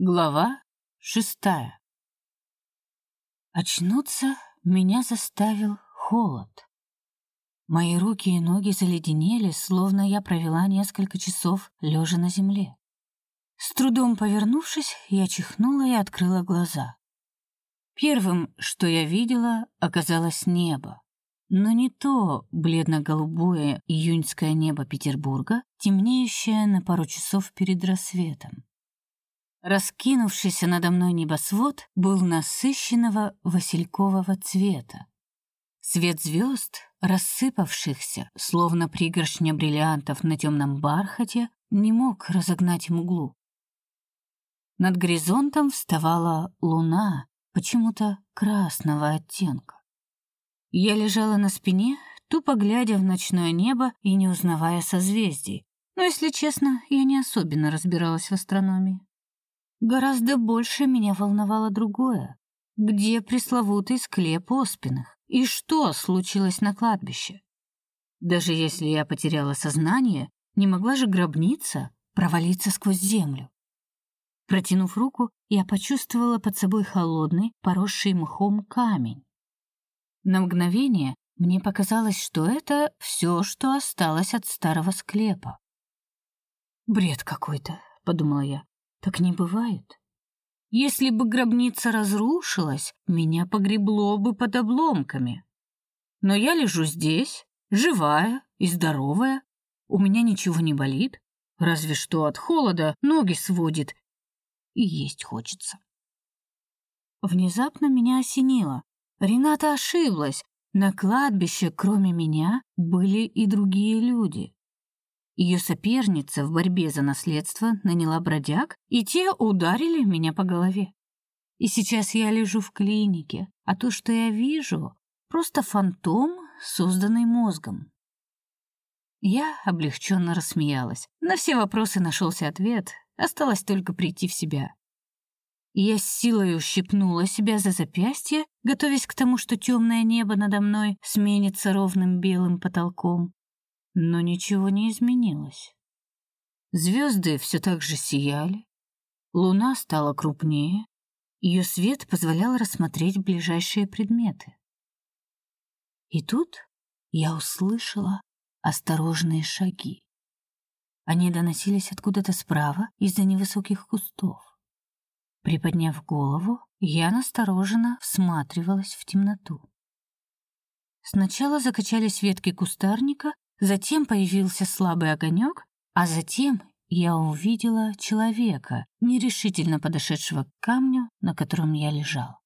Глава шестая. Очнуться меня заставил холод. Мои руки и ноги заледенели, словно я провела несколько часов лежа на земле. С трудом повернувшись, я чихнула и открыла глаза. Первым, что я видела, оказалось небо. Но не то бледно-голубое июньское небо Петербурга, темнеющее на пару часов перед рассветом. Раскинувшийся надо мной небосвод был насыщенного василькового цвета. Свет звезд, рассыпавшихся, словно пригоршня бриллиантов на темном бархате, не мог разогнать мглу. Над горизонтом вставала луна, почему-то красного оттенка. Я лежала на спине, тупо глядя в ночное небо и не узнавая созвездий. Но, если честно, я не особенно разбиралась в астрономии. Гораздо больше меня волновало другое. Где пресловутый склеп Оспиных? И что случилось на кладбище? Даже если я потеряла сознание, не могла же гробница провалиться сквозь землю. Протянув руку, я почувствовала под собой холодный, поросший мхом камень. На мгновение мне показалось, что это все, что осталось от старого склепа. Бред какой-то, подумала я. Так не бывает. Если бы гробница разрушилась, меня погребло бы под обломками. Но я лежу здесь, живая и здоровая. У меня ничего не болит, разве что от холода ноги сводит и есть хочется. Внезапно меня осенило. Рената ошиблась. На кладбище, кроме меня, были и другие люди. Ее соперница в борьбе за наследство наняла бродяг, и те ударили меня по голове. И сейчас я лежу в клинике, а то, что я вижу, просто фантом, созданный мозгом. Я облегченно рассмеялась. На все вопросы нашелся ответ, осталось только прийти в себя. Я с силой ущипнула себя за запястье, готовясь к тому, что темное небо надо мной сменится ровным белым потолком. Но ничего не изменилось. Звезды все так же сияли, луна стала крупнее, ее свет позволял рассмотреть ближайшие предметы. И тут я услышала осторожные шаги. Они доносились откуда-то справа из-за невысоких кустов. Приподняв голову, я настороженно всматривалась в темноту. Сначала закачались ветки кустарника, Затем появился слабый огонек, а затем я увидела человека, нерешительно подошедшего к камню, на котором я лежал.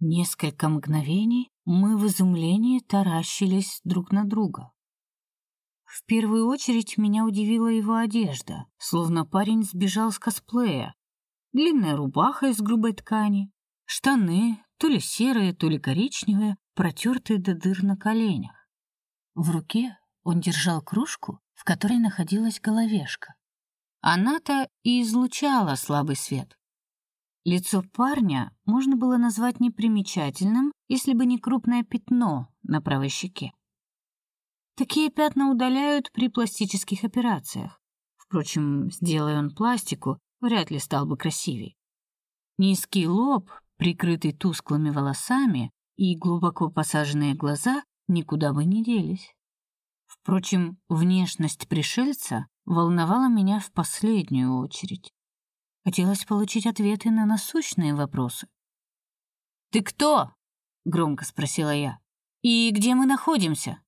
Несколько мгновений мы в изумлении таращились друг на друга. В первую очередь меня удивила его одежда, словно парень сбежал с косплея. Длинная рубаха из грубой ткани, штаны, то ли серые, то ли коричневые, протертые до дыр на коленях. В руке он держал кружку, в которой находилась головешка. Она-то и излучала слабый свет. Лицо парня можно было назвать непримечательным, если бы не крупное пятно на правой щеке. Такие пятна удаляют при пластических операциях. Впрочем, сделай он пластику, вряд ли стал бы красивей. Низкий лоб, прикрытый тусклыми волосами, и глубоко посаженные глаза никуда бы не делись. Впрочем, внешность пришельца волновала меня в последнюю очередь. Хотелось получить ответы на насущные вопросы. «Ты кто?» — громко спросила я. «И где мы находимся?»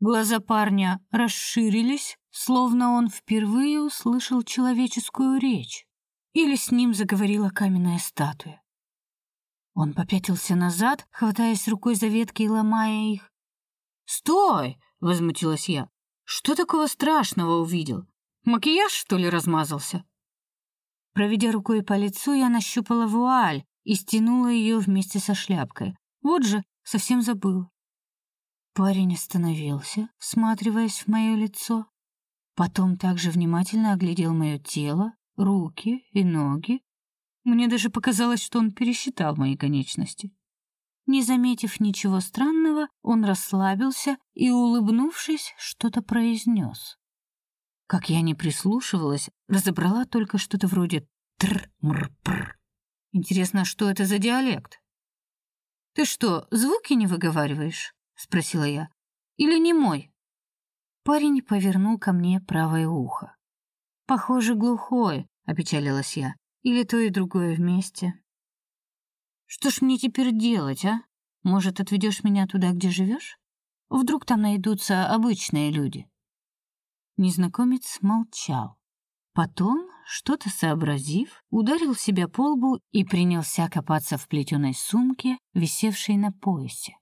Глаза парня расширились, словно он впервые услышал человеческую речь. Или с ним заговорила каменная статуя. Он попятился назад, хватаясь рукой за ветки и ломая их. «Стой!» — возмутилась я. «Что такого страшного увидел? Макияж, что ли, размазался?» Проведя рукой по лицу, я нащупала вуаль и стянула ее вместе со шляпкой. Вот же, совсем забыла. Парень остановился, всматриваясь в мое лицо. Потом также внимательно оглядел мое тело, руки и ноги, мне даже показалось, что он пересчитал мои конечности. Не заметив ничего странного, он расслабился и, улыбнувшись, что-то произнес. Как я не прислушивалась, разобрала только что-то вроде Тр-мр-пр. Интересно, что это за диалект? Ты что, звуки не выговариваешь? спросила я. Или не мой? Парень повернул ко мне правое ухо. Похоже, глухое, опечалилась я. Или то и другое вместе. Что ж мне теперь делать, а? Может, отведешь меня туда, где живешь? Вдруг там найдутся обычные люди. Незнакомец молчал. Потом, что-то сообразив, ударил себя по лбу и принялся копаться в плетеной сумке, висевшей на поясе.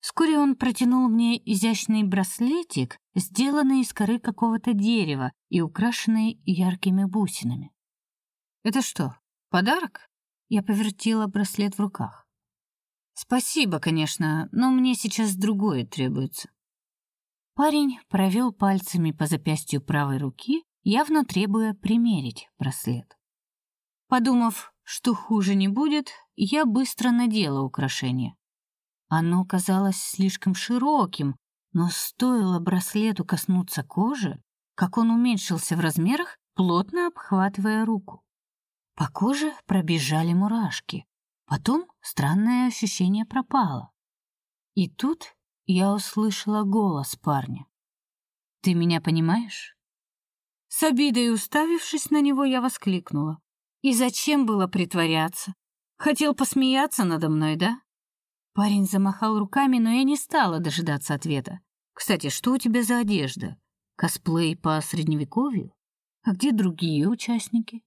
Вскоре он протянул мне изящный браслетик, сделанный из коры какого-то дерева и украшенный яркими бусинами. Это что, подарок? Я повертела браслет в руках. Спасибо, конечно, но мне сейчас другое требуется. Парень провел пальцами по запястью правой руки, явно требуя примерить браслет. Подумав, что хуже не будет, я быстро надела украшение. Оно казалось слишком широким, но стоило браслету коснуться кожи, как он уменьшился в размерах, плотно обхватывая руку. По коже пробежали мурашки. Потом странное ощущение пропало. И тут я услышала голос парня. Ты меня понимаешь? С обидой уставившись на него, я воскликнула: "И зачем было притворяться? Хотел посмеяться надо мной, да?" Парень замахал руками, но я не стала дожидаться ответа. Кстати, что у тебя за одежда? Косплей по средневековью? А где другие участники?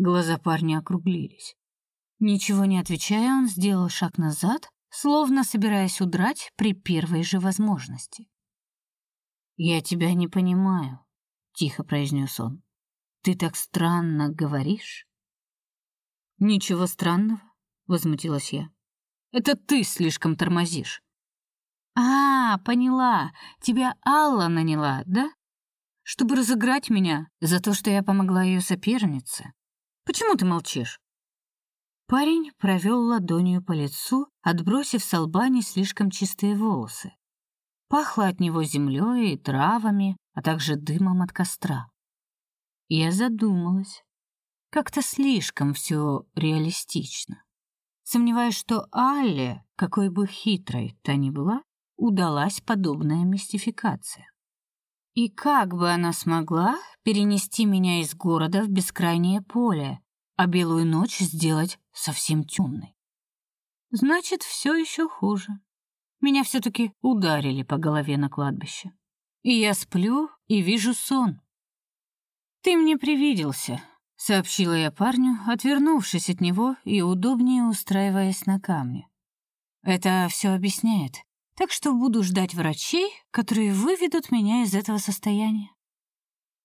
Глаза парня округлились. Ничего не отвечая, он сделал шаг назад, словно собираясь удрать при первой же возможности. «Я тебя не понимаю», — тихо произнес он. «Ты так странно говоришь». «Ничего странного», — возмутилась я. «Это ты слишком тормозишь». «А, поняла. Тебя Алла наняла, да? Чтобы разыграть меня за то, что я помогла ее сопернице. Почему ты молчишь?» Парень провел ладонью по лицу, отбросив с лба не слишком чистые волосы. Пахло от него землей и травами, а также дымом от костра. Я задумалась. Как-то слишком все реалистично. Сомневаюсь, что Алле, какой бы хитрой та ни была, удалась подобная мистификация. И как бы она смогла перенести меня из города в бескрайнее поле, а белую ночь сделать совсем темной. Значит, все еще хуже. Меня все таки ударили по голове на кладбище. И я сплю и вижу сон. Ты мне привиделся, сообщила я парню, отвернувшись от него и удобнее устраиваясь на камне. Это все объясняет. Так что буду ждать врачей, которые выведут меня из этого состояния.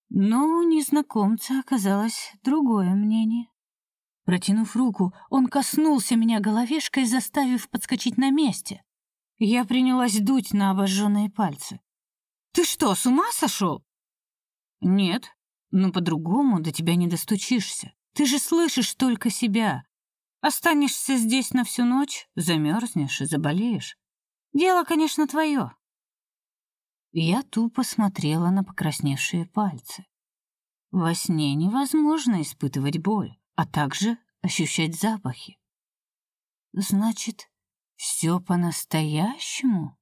Но у незнакомца оказалось другое мнение. Протянув руку, он коснулся меня головешкой, заставив подскочить на месте. Я принялась дуть на обожженные пальцы. «Ты что, с ума сошел?» «Нет, но по-другому до тебя не достучишься. Ты же слышишь только себя. Останешься здесь на всю ночь, замерзнешь и заболеешь. Дело, конечно, твое». Я тупо смотрела на покрасневшие пальцы. Во сне невозможно испытывать боль а также ощущать запахи. Значит, все по-настоящему?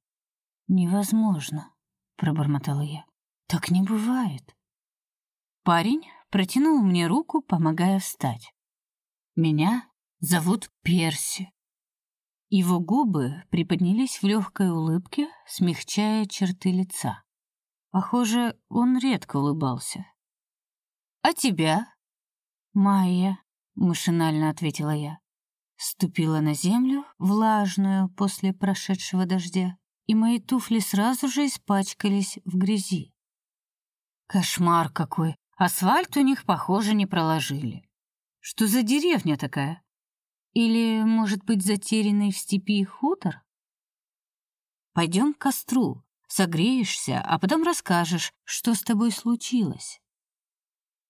Невозможно, пробормотала я. Так не бывает. Парень протянул мне руку, помогая встать. Меня зовут Перси. Его губы приподнялись в легкой улыбке, смягчая черты лица. Похоже, он редко улыбался. А тебя? Майя, машинально ответила я. Ступила на землю, влажную после прошедшего дождя, и мои туфли сразу же испачкались в грязи. Кошмар какой! Асфальт у них, похоже, не проложили. Что за деревня такая? Или, может быть, затерянный в степи хутор? Пойдем к костру, согреешься, а потом расскажешь, что с тобой случилось.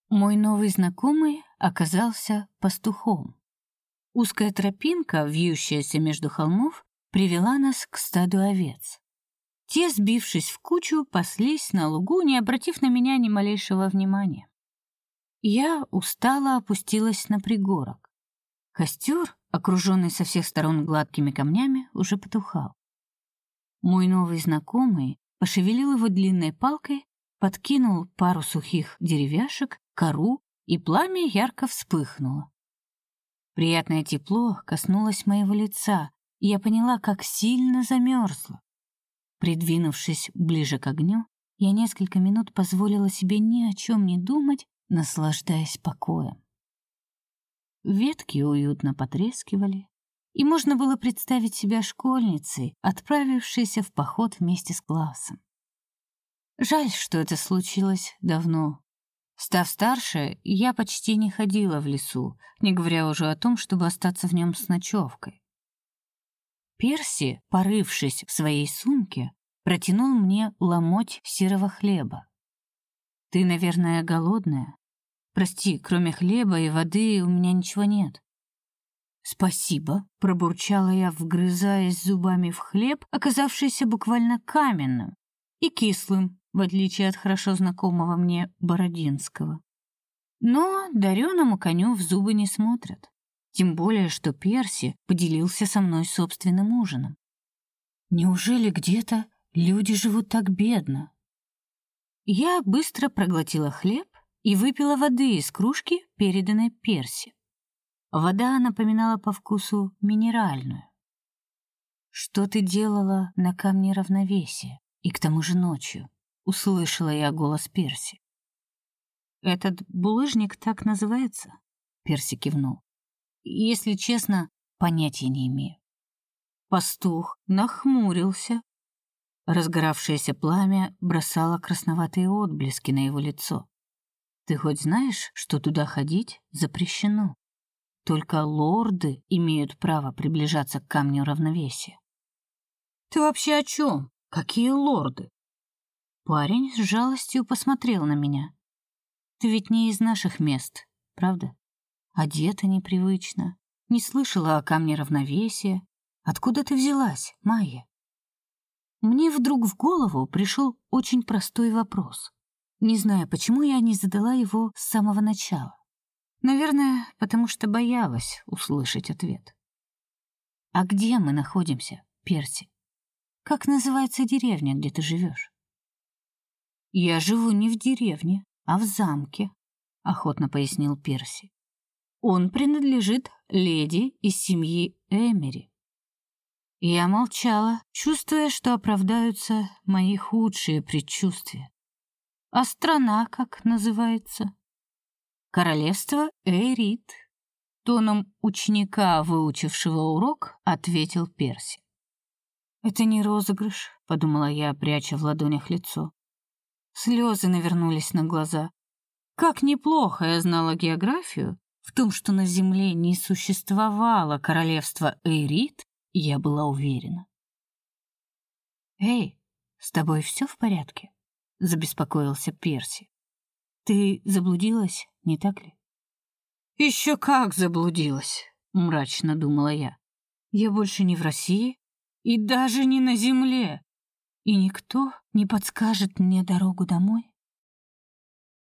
Мой новый знакомый оказался пастухом. Узкая тропинка, вьющаяся между холмов, привела нас к стаду овец. Те, сбившись в кучу, паслись на лугу, не обратив на меня ни малейшего внимания. Я устало опустилась на пригорок. Костер, окруженный со всех сторон гладкими камнями, уже потухал. Мой новый знакомый пошевелил его длинной палкой, подкинул пару сухих деревяшек, кору, и пламя ярко вспыхнуло. Приятное тепло коснулось моего лица, и я поняла, как сильно замерзла. Придвинувшись ближе к огню, я несколько минут позволила себе ни о чем не думать, наслаждаясь покоем. Ветки уютно потрескивали, и можно было представить себя школьницей, отправившейся в поход вместе с классом. Жаль, что это случилось давно. Став старше, я почти не ходила в лесу, не говоря уже о том, чтобы остаться в нем с ночевкой. Перси, порывшись в своей сумке, протянул мне ломоть серого хлеба. Ты, наверное, голодная? Прости, кроме хлеба и воды у меня ничего нет. Спасибо, пробурчала я, вгрызаясь зубами в хлеб, оказавшийся буквально каменным и кислым, в отличие от хорошо знакомого мне Бородинского. Но дареному коню в зубы не смотрят. Тем более, что Перси поделился со мной собственным ужином. Неужели где-то люди живут так бедно? Я быстро проглотила хлеб и выпила воды из кружки, переданной Перси. Вода напоминала по вкусу минеральную. Что ты делала на камне равновесия и к тому же ночью? услышала я голос Перси. Этот булыжник так называется? Перси кивнул. Если честно, понятия не имею. Пастух нахмурился. Разгоравшееся пламя бросало красноватые отблески на его лицо. Ты хоть знаешь, что туда ходить запрещено? Только лорды имеют право приближаться к камню равновесия. Ты вообще о чем? Какие лорды? Парень с жалостью посмотрел на меня. Ты ведь не из наших мест, правда? Одета непривычно, не слышала о камне равновесия. Откуда ты взялась, Майя? Мне вдруг в голову пришел очень простой вопрос. Не знаю, почему я не задала его с самого начала. Наверное, потому что боялась услышать ответ. А где мы находимся, Перси? Как называется деревня, где ты живешь? Я живу не в деревне, а в замке, охотно пояснил Перси. Он принадлежит леди из семьи Эмери. Я молчала, чувствуя, что оправдаются мои худшие предчувствия. А страна как называется? Королевство Эрит. Тоном ученика, выучившего урок, ответил Перси. Это не розыгрыш, подумала я, пряча в ладонях лицо. Слезы навернулись на глаза. Как неплохо я знала географию, в том, что на земле не существовало королевства Эйрит, я была уверена. Эй, с тобой все в порядке? Забеспокоился Перси. Ты заблудилась, не так ли? Еще как заблудилась, мрачно думала я. Я больше не в России и даже не на земле. И никто не подскажет мне дорогу домой.